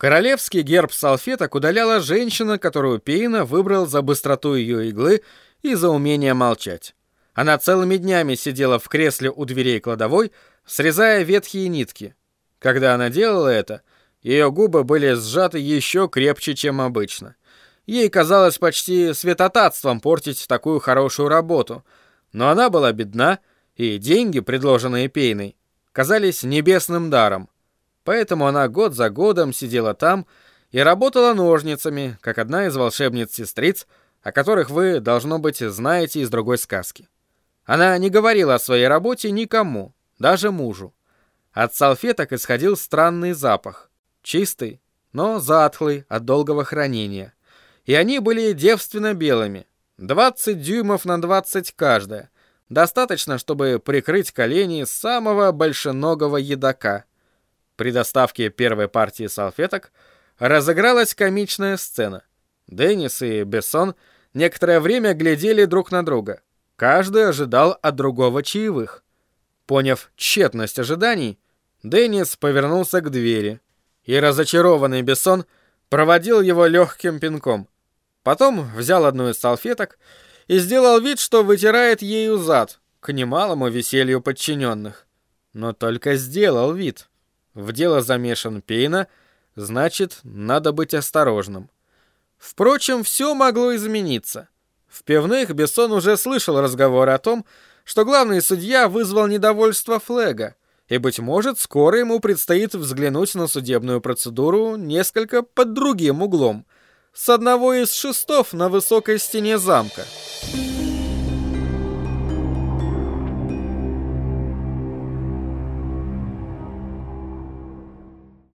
Королевский герб салфеток удаляла женщина, которую Пейна выбрал за быстроту ее иглы и за умение молчать. Она целыми днями сидела в кресле у дверей кладовой, срезая ветхие нитки. Когда она делала это, ее губы были сжаты еще крепче, чем обычно. Ей казалось почти святотатством портить такую хорошую работу, но она была бедна, и деньги, предложенные Пейной, казались небесным даром. Поэтому она год за годом сидела там и работала ножницами, как одна из волшебниц-сестриц, о которых вы, должно быть, знаете из другой сказки. Она не говорила о своей работе никому, даже мужу. От салфеток исходил странный запах, чистый, но затхлый от долгого хранения. И они были девственно белыми, 20 дюймов на 20 каждая, достаточно, чтобы прикрыть колени самого большеногого едока. При доставке первой партии салфеток разыгралась комичная сцена. Деннис и Бессон некоторое время глядели друг на друга. Каждый ожидал от другого чаевых. Поняв тщетность ожиданий, Деннис повернулся к двери, и разочарованный Бессон проводил его легким пинком. Потом взял одну из салфеток и сделал вид, что вытирает ею зад, к немалому веселью подчиненных. Но только сделал вид. В дело замешан Пейна, значит, надо быть осторожным. Впрочем, все могло измениться. В пивных Бессон уже слышал разговор о том, что главный судья вызвал недовольство Флега, и, быть может, скоро ему предстоит взглянуть на судебную процедуру несколько под другим углом — с одного из шестов на высокой стене замка.